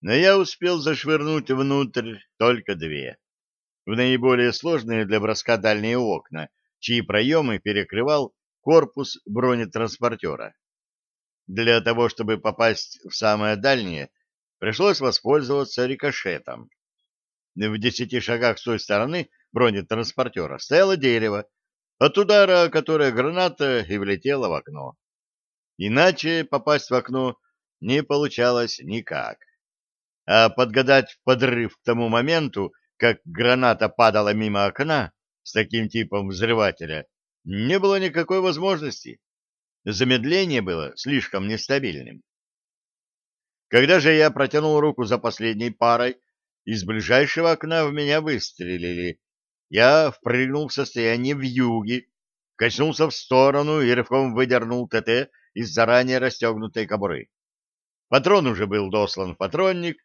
но я успел зашвырнуть внутрь только две. В наиболее сложные для броска дальние окна, чьи проемы перекрывал корпус бронетранспортера. Для того, чтобы попасть в самое дальнее, пришлось воспользоваться рикошетом. В десяти шагах с той стороны бронетранспортера стояло дерево, от удара которое граната и влетела в окно. Иначе попасть в окно не получалось никак. А подгадать подрыв к тому моменту, как граната падала мимо окна с таким типом взрывателя, не было никакой возможности. Замедление было слишком нестабильным. Когда же я протянул руку за последней парой, из ближайшего окна в меня выстрелили. Я впрыгнул в состояние вьюги, качнулся в сторону и рывком выдернул ТТ из заранее расстегнутой кобуры. Патрон уже был дослан в патронник,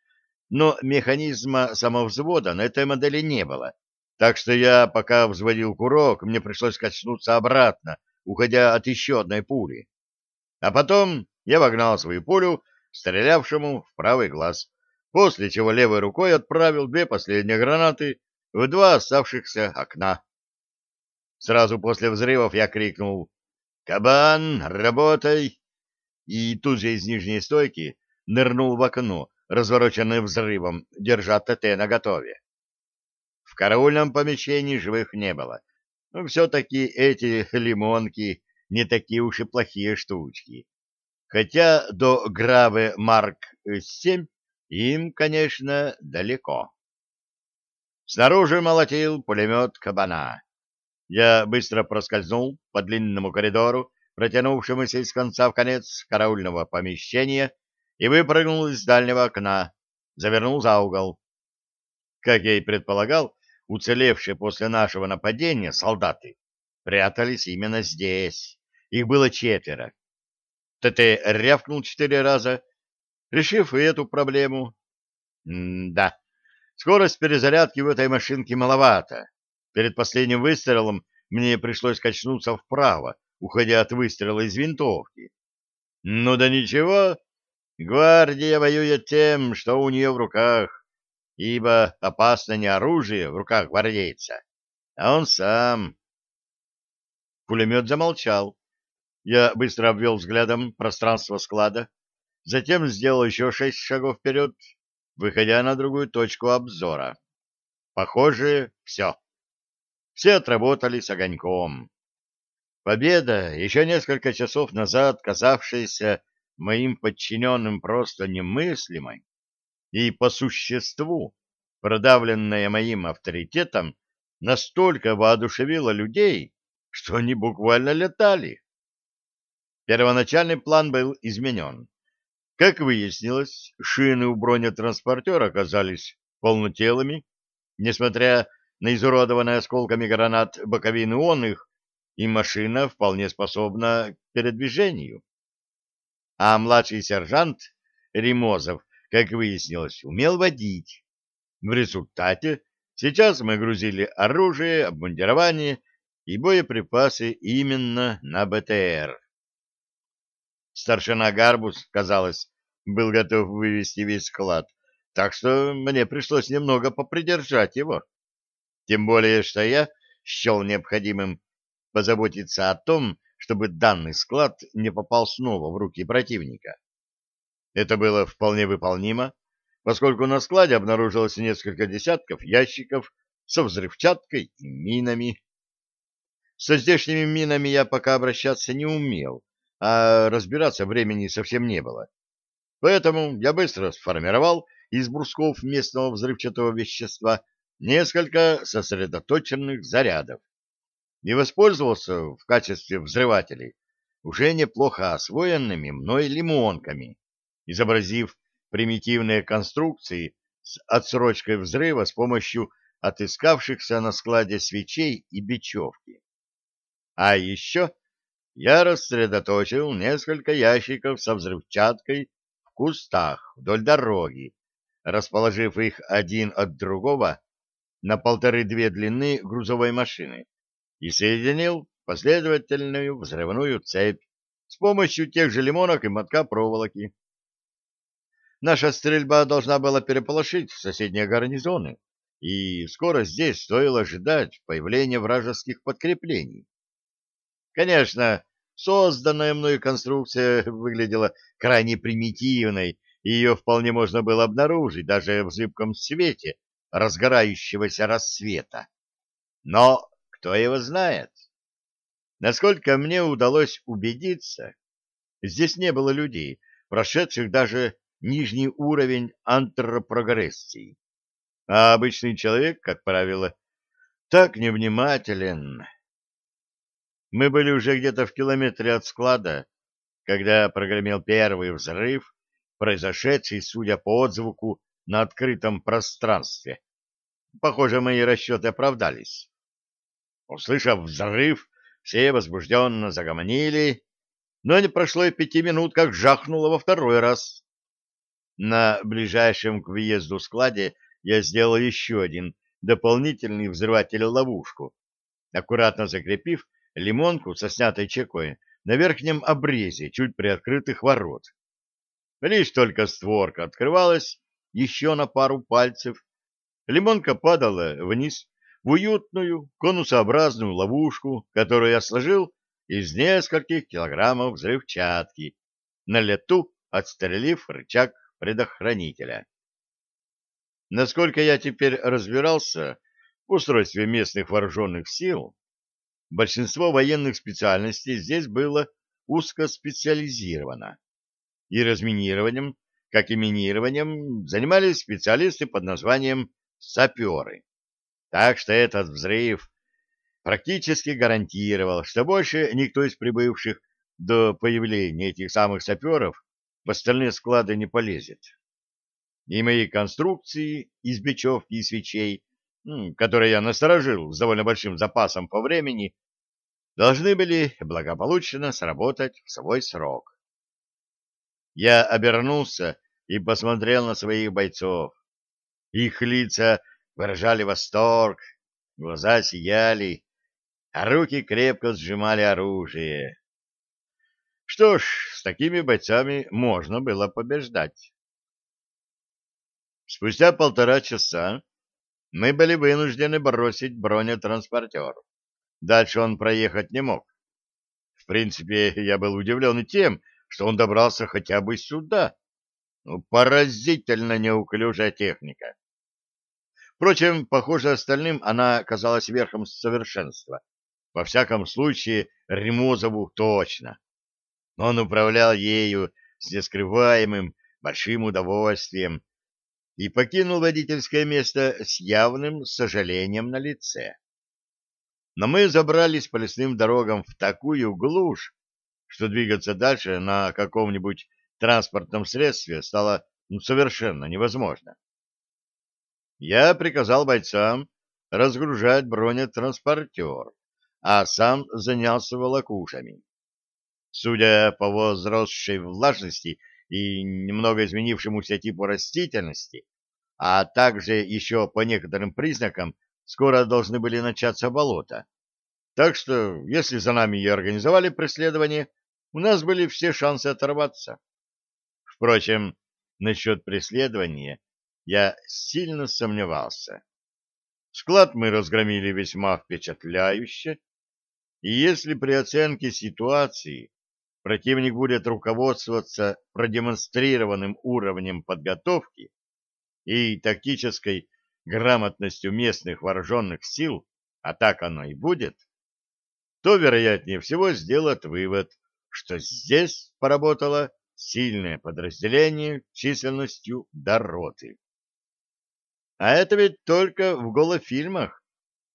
но механизма самовзвода на этой модели не было, так что я, пока взводил курок, мне пришлось качнуться обратно, уходя от еще одной пули. А потом я вогнал свою пулю, стрелявшему в правый глаз, после чего левой рукой отправил две последние гранаты в два оставшихся окна. Сразу после взрывов я крикнул «Кабан, работай!» и тут же из нижней стойки нырнул в окно, развороченное взрывом, держа ТТ наготове. В караульном помещении живых не было. Но все-таки эти лимонки не такие уж и плохие штучки. Хотя до Граве Марк-7 им, конечно, далеко. Снаружи молотил пулемет кабана. Я быстро проскользнул по длинному коридору, протянувшемуся из конца в конец караульного помещения, и выпрыгнул из дальнего окна, завернул за угол. Как я и предполагал, уцелевшие после нашего нападения солдаты прятались именно здесь. Их было четверо. ТТ рявкнул четыре раза, решив и эту проблему. М да, скорость перезарядки в этой машинке маловато. Перед последним выстрелом мне пришлось качнуться вправо, уходя от выстрела из винтовки. Ну да ничего, гвардия воюет тем, что у нее в руках, ибо опасно не оружие в руках гвардейца, а он сам. Пулемет замолчал. Я быстро обвел взглядом пространство склада, затем сделал еще шесть шагов вперед, выходя на другую точку обзора. Похоже, все. Все отработали с огоньком. Победа, еще несколько часов назад казавшаяся моим подчиненным просто немыслимой, и по существу, продавленная моим авторитетом, настолько воодушевила людей, что они буквально летали. Первоначальный план был изменен. Как выяснилось, шины у бронетранспортера оказались полнотелыми, несмотря на изуродованные осколками гранат боковины он их, и машина вполне способна к передвижению. А младший сержант Ремозов, как выяснилось, умел водить. В результате сейчас мы грузили оружие, обмундирование и боеприпасы именно на БТР. Старшина Гарбус, казалось, был готов вывести весь склад, так что мне пришлось немного попридержать его. Тем более, что я счел необходимым позаботиться о том, чтобы данный склад не попал снова в руки противника. Это было вполне выполнимо, поскольку на складе обнаружилось несколько десятков ящиков со взрывчаткой и минами. Со здешними минами я пока обращаться не умел, а разбираться времени совсем не было. Поэтому я быстро сформировал из брусков местного взрывчатого вещества несколько сосредоточенных зарядов и воспользовался в качестве взрывателей уже неплохо освоенными мной лимонками, изобразив примитивные конструкции с отсрочкой взрыва с помощью отыскавшихся на складе свечей и бечевки. А еще я рассредоточил несколько ящиков со взрывчаткой в кустах вдоль дороги, расположив их один от другого на полторы-две длины грузовой машины и соединил последовательную взрывную цепь с помощью тех же лимонок и мотка проволоки. Наша стрельба должна была переполошить соседние гарнизоны, и скоро здесь стоило ожидать появления вражеских подкреплений. Конечно, созданная мною конструкция выглядела крайне примитивной, и ее вполне можно было обнаружить даже в зыбком свете разгорающегося рассвета. Но кто его знает? Насколько мне удалось убедиться, здесь не было людей, прошедших даже нижний уровень антропрогрессии. А обычный человек, как правило, так невнимателен. Мы были уже где-то в километре от склада, когда прогремел первый взрыв, произошедший, судя по отзвуку, на открытом пространстве. Похоже, мои расчеты оправдались. Услышав взрыв, все возбужденно загомонили, но не прошло и пяти минут, как жахнуло во второй раз. На ближайшем к въезду складе я сделал еще один дополнительный взрыватель-ловушку, аккуратно закрепив лимонку со снятой чекой на верхнем обрезе чуть приоткрытых ворот. Лишь только створка открывалась еще на пару пальцев, лимонка падала вниз в уютную конусообразную ловушку, которую я сложил из нескольких килограммов взрывчатки, на лету отстрелив рычаг предохранителя. Насколько я теперь разбирался в устройстве местных вооруженных сил, большинство военных специальностей здесь было узкоспециализировано, и разминированием, как и минированием, занимались специалисты под названием саперы. Так что этот взрыв практически гарантировал, что больше никто из прибывших до появления этих самых саперов в остальные склады не полезет. И мои конструкции из бечевки и свечей, которые я насторожил с довольно большим запасом по времени, должны были благополучно сработать в свой срок. Я обернулся и посмотрел на своих бойцов. Их лица выражали восторг, глаза сияли, а руки крепко сжимали оружие. Что ж, с такими бойцами можно было побеждать. Спустя полтора часа мы были вынуждены бросить бронетранспортер. Дальше он проехать не мог. В принципе, я был удивлен и тем, что он добрался хотя бы сюда. Ну, поразительно неуклюжая техника. Впрочем, похоже, остальным она казалась верхом совершенства. Во всяком случае, Ремозову точно но он управлял ею с нескрываемым большим удовольствием и покинул водительское место с явным сожалением на лице. Но мы забрались по лесным дорогам в такую глушь, что двигаться дальше на каком-нибудь транспортном средстве стало ну, совершенно невозможно. Я приказал бойцам разгружать бронетранспортер, а сам занялся волокушами. Судя по возросшей влажности и немного изменившемуся типу растительности, а также еще по некоторым признакам, скоро должны были начаться болота. Так что, если за нами и организовали преследование, у нас были все шансы оторваться. Впрочем, насчет преследования я сильно сомневался. Склад мы разгромили весьма впечатляюще, и если при оценке ситуации противник будет руководствоваться продемонстрированным уровнем подготовки и тактической грамотностью местных вооруженных сил, а так оно и будет, то, вероятнее всего, сделает вывод, что здесь поработало сильное подразделение численностью до роты. А это ведь только в голофильмах.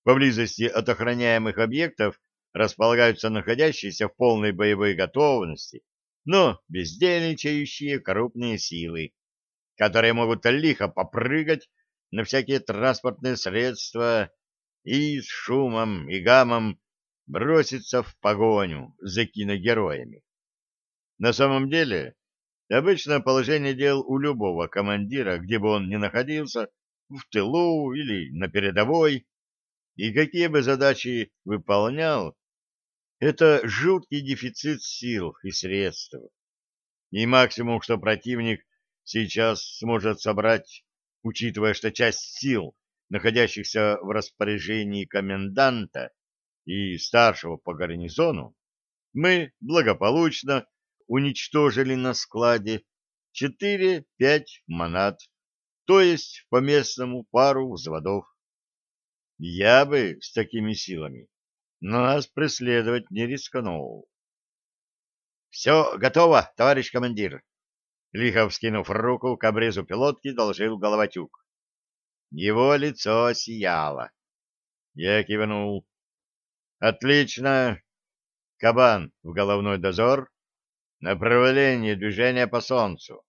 Поблизости от охраняемых объектов располагаются находящиеся в полной боевой готовности, но бездельничающие крупные силы, которые могут лихо попрыгать на всякие транспортные средства и с шумом и гамом броситься в погоню за киногероями. На самом деле, обычное положение дел у любого командира, где бы он ни находился, в тылу или на передовой, и какие бы задачи выполнял, это жуткий дефицит сил и средств. И максимум, что противник сейчас сможет собрать, учитывая, что часть сил, находящихся в распоряжении коменданта и старшего по гарнизону, мы благополучно уничтожили на складе 4-5 монат, то есть по местному пару взводов. Я бы с такими силами нас преследовать не рискнул. — Все готово, товарищ командир! — лихо вскинув руку к обрезу пилотки, доложил Головатюк. Его лицо сияло. Я кивнул. — Отлично! Кабан в головной дозор. Направление движения по солнцу.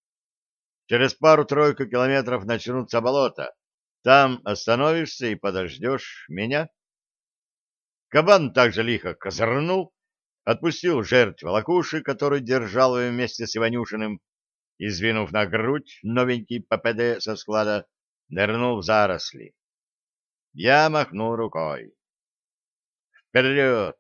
Через пару-тройку километров начнутся болота. Там остановишься и подождешь меня. Кабан также лихо козырнул, отпустил жертв волокуши, который держал ее вместе с Иванюшиным, и, звинув на грудь новенький ППД со склада, нырнул в заросли. Я махнул рукой. «Вперед!